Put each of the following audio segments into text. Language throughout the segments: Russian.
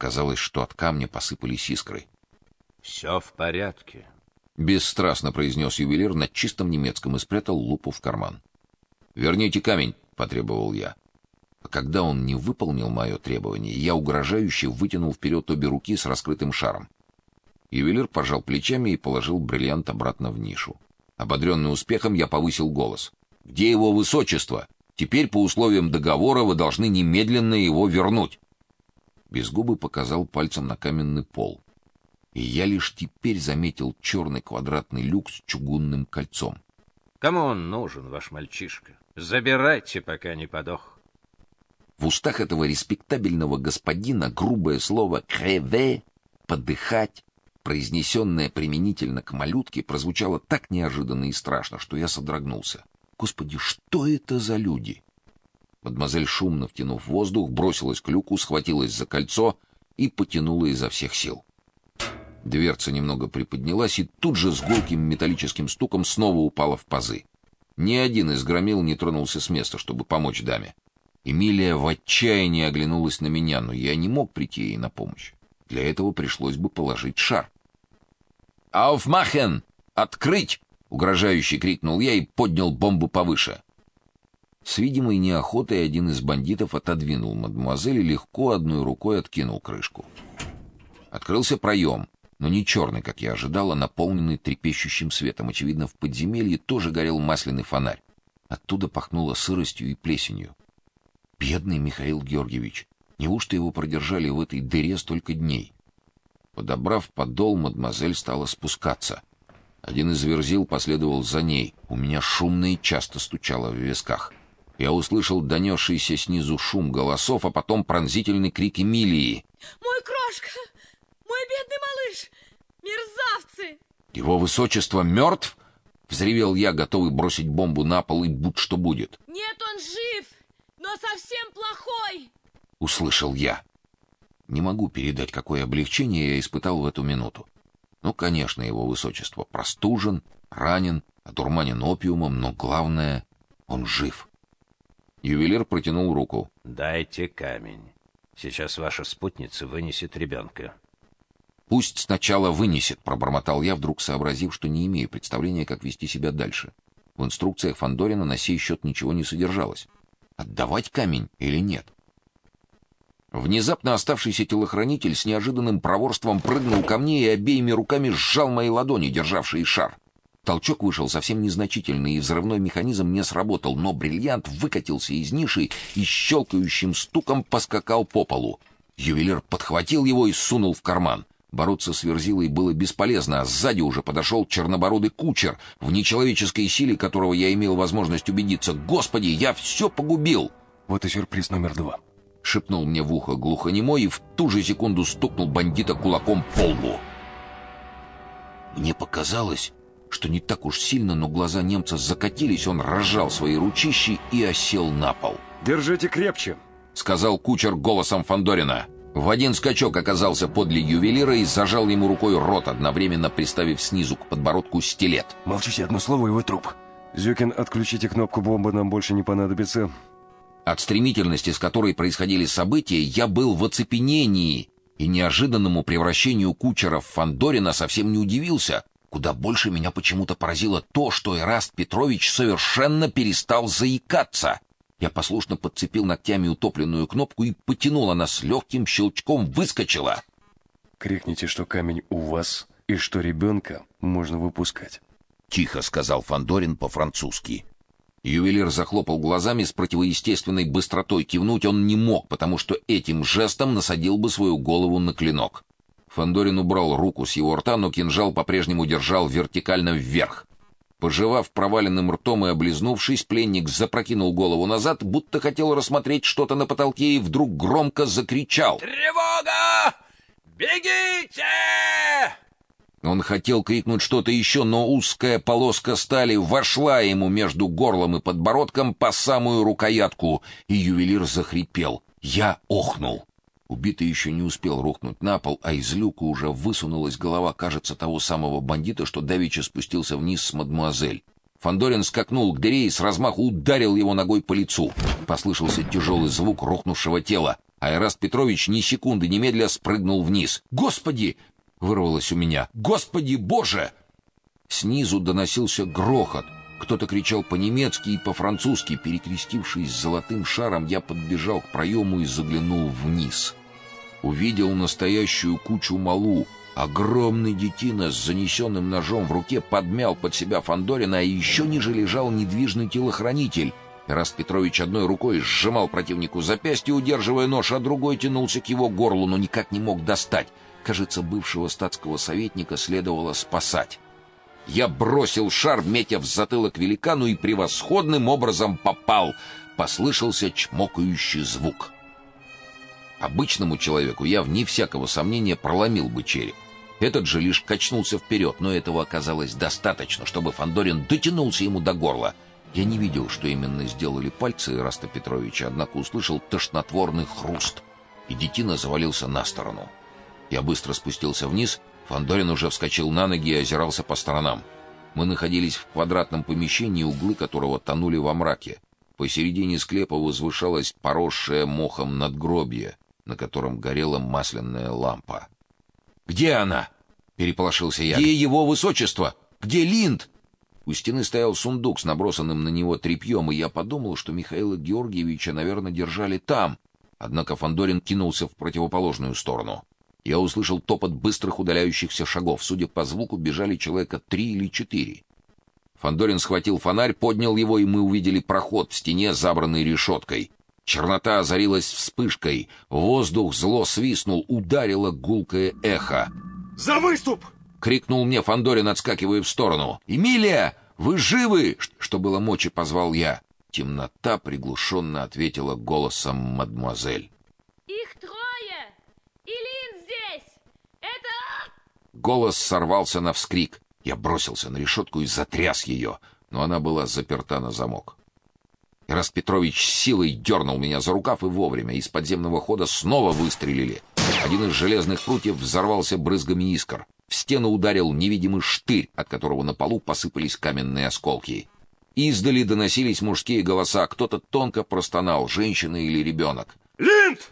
показалось, что от камня посыпались искры. Все в порядке. Бесстрастно произнес ювелир на чистом немецком и спрятал лупу в карман. Верните камень, потребовал я. А когда он не выполнил мое требование, я угрожающе вытянул вперед обе руки с раскрытым шаром. Ювелир пожал плечами и положил бриллиант обратно в нишу. Ободренный успехом, я повысил голос. Где его высочество? Теперь по условиям договора вы должны немедленно его вернуть. Безгубый показал пальцем на каменный пол. И я лишь теперь заметил черный квадратный люк с чугунным кольцом. Кому он нужен, ваш мальчишка? Забирайте, пока не подох. В устах этого респектабельного господина грубое слово «креве» — «подыхать», произнесенное применительно к малютке, прозвучало так неожиданно и страшно, что я содрогнулся. Господи, что это за люди? Мадемуазель шумно втянув воздух, бросилась к люку, схватилась за кольцо и потянула изо всех сил. Дверца немного приподнялась и тут же с гулким металлическим стуком снова упала в пазы. Ни один из громил не тронулся с места, чтобы помочь даме. Эмилия в отчаянии оглянулась на меня, но я не мог прийти ей на помощь. Для этого пришлось бы положить шар. «Ауфмахен! Открыть!» — угрожающе крикнул я и поднял бомбу повыше. С видимой неохотой один из бандитов отодвинул мадемуазель и легко одной рукой откинул крышку. Открылся проем, но не черный, как я ожидал, а наполненный трепещущим светом. Очевидно, в подземелье тоже горел масляный фонарь. Оттуда пахнуло сыростью и плесенью. Бедный Михаил Георгиевич, неужто его продержали в этой дыре столько дней? Подобрав подол, мадемуазель стала спускаться. Один из верзил последовал за ней. У меня шумно и часто стучало в висках. Я услышал донесшийся снизу шум голосов, а потом пронзительный крик Эмилии. Мой крошка! Мой бедный малыш! Мерзавцы! Его высочество мертв? Взревел я, готовый бросить бомбу на пол и будь что будет. Нет, он жив, но совсем плохой! Услышал я. Не могу передать, какое облегчение я испытал в эту минуту. Ну, конечно, его высочество простужен, ранен, одурманен опиумом, но главное, он жив. Ювелир протянул руку. Дайте камень. Сейчас ваша спутница вынесет ребенка. Пусть сначала вынесет, пробормотал я, вдруг сообразив, что не имею представления, как вести себя дальше. В инструкциях Фандорина на сей счет ничего не содержалось. Отдавать камень или нет? Внезапно оставшийся телохранитель с неожиданным проворством прыгнул ко мне и обеими руками сжал мои ладони, державшие шар. Толчок вышел совсем незначительный, и взрывной механизм не сработал, но бриллиант выкатился из ниши и щелкающим стуком поскакал по полу. Ювелир подхватил его и сунул в карман. Бороться с Верзилой было бесполезно, а сзади уже подошел чернобородый кучер, в нечеловеческой силе которого я имел возможность убедиться. Господи, я все погубил! Вот и сюрприз номер два. Шепнул мне в ухо глухонемой и в ту же секунду стукнул бандита кулаком по лбу. Мне показалось, что не так уж сильно, но глаза немца закатились, он разжал свои ручищи и осел на пол. Держите крепче, сказал кучер голосом Фандорина. В один скачок оказался подле ювелира и зажал ему рукой рот, одновременно приставив снизу к подбородку стилет. Молчите одно слово, и вы труп. Зюкин, отключите кнопку бомбы, нам больше не понадобится. От стремительности, с которой происходили события, я был в оцепенении, и неожиданному превращению кучера в Фандорина совсем не удивился. Куда больше меня почему-то поразило то, что Ираст Петрович совершенно перестал заикаться. Я послушно подцепил ногтями утопленную кнопку и потянул, она с легким щелчком выскочила. Крикните, что камень у вас и что ребенка можно выпускать. Тихо сказал Фандорин по-французски. Ювелир захлопал глазами с противоестественной быстротой. Кивнуть он не мог, потому что этим жестом насадил бы свою голову на клинок. Фандорин убрал руку с его рта, но кинжал по-прежнему держал вертикально вверх. Пожевав проваленным ртом и облизнувшись, пленник запрокинул голову назад, будто хотел рассмотреть что-то на потолке и вдруг громко закричал: "Тревога! Бегите!" Он хотел крикнуть что-то еще, но узкая полоска стали вошла ему между горлом и подбородком по самую рукоятку, и ювелир захрипел. Я охнул. Убитый еще не успел рухнуть на пол, а из люка уже высунулась голова, кажется, того самого бандита, что давеча спустился вниз с мадмуазель. Фандорин скакнул к двери и с размаху ударил его ногой по лицу. Послышался тяжелый звук рухнувшего тела. а Эраст Петрович ни секунды немедля спрыгнул вниз. "Господи!" вырвалось у меня. "Господи Боже!" Снизу доносился грохот. Кто-то кричал по-немецки и по-французски. Перекрестившись золотым шаром, я подбежал к проему и заглянул вниз. Увидел настоящую кучу малу. Огромный детина с занесенным ножом в руке подмял под себя Фандорина, а еще ниже лежал недвижный телохранитель. Раст Петрович одной рукой сжимал противнику запястье, удерживая нож, а другой тянулся к его горлу, но никак не мог достать. Кажется, бывшего статского советника следовало спасать. Я бросил шар, метя в затылок великану, и превосходным образом попал. Послышался чмокающий звук. Обычному человеку я, вне всякого сомнения, проломил бы череп. Этот же лишь качнулся вперед, но этого оказалось достаточно, чтобы Фандорин дотянулся ему до горла. Я не видел, что именно сделали пальцы Ираста Петровича, однако услышал тошнотворный хруст, и детина завалился на сторону. Я быстро спустился вниз Фандорин уже вскочил на ноги и озирался по сторонам. Мы находились в квадратном помещении, углы которого тонули во мраке. Посередине склепа возвышалась поросшее мохом надгробие, на котором горела масляная лампа. «Где она?» — переполошился я. «Где его высочество? Где Линд?» У стены стоял сундук с набросанным на него тряпьем, и я подумал, что Михаила Георгиевича, наверное, держали там. Однако Фандорин кинулся в противоположную сторону. Я услышал топот быстрых удаляющихся шагов. Судя по звуку, бежали человека три или четыре. Фандорин схватил фонарь, поднял его, и мы увидели проход в стене, забранный решеткой. Чернота озарилась вспышкой, воздух зло свистнул, ударило гулкое эхо. «За выступ!» — крикнул мне Фандорин, отскакивая в сторону. «Эмилия, вы живы?» — что было мочи, позвал я. Темнота приглушенно ответила голосом мадемуазель. Их трое! Илин здесь! Это... Голос сорвался на вскрик. Я бросился на решетку и затряс ее, но она была заперта на замок. Ирас Петрович силой дернул меня за рукав и вовремя из подземного хода снова выстрелили. Один из железных прутьев взорвался брызгами искр. В стену ударил невидимый штырь, от которого на полу посыпались каменные осколки. Издали доносились мужские голоса, кто-то тонко простонал, женщина или ребенок. «Линд!»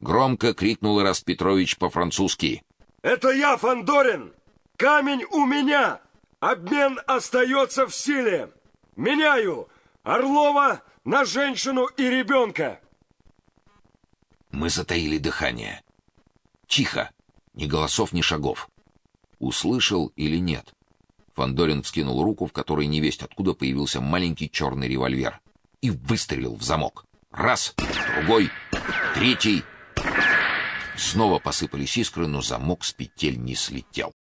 Громко крикнул Ирас Петрович по-французски. «Это я, Фандорин! Камень у меня! Обмен остается в силе! Меняю Орлова на женщину и ребенка!» Мы затаили дыхание. Тихо, ни голосов, ни шагов. Услышал или нет? Фандорин вскинул руку, в которой невесть откуда появился маленький черный револьвер, и выстрелил в замок. Раз, другой, третий. Снова посыпались искры, но замок с петель не слетел.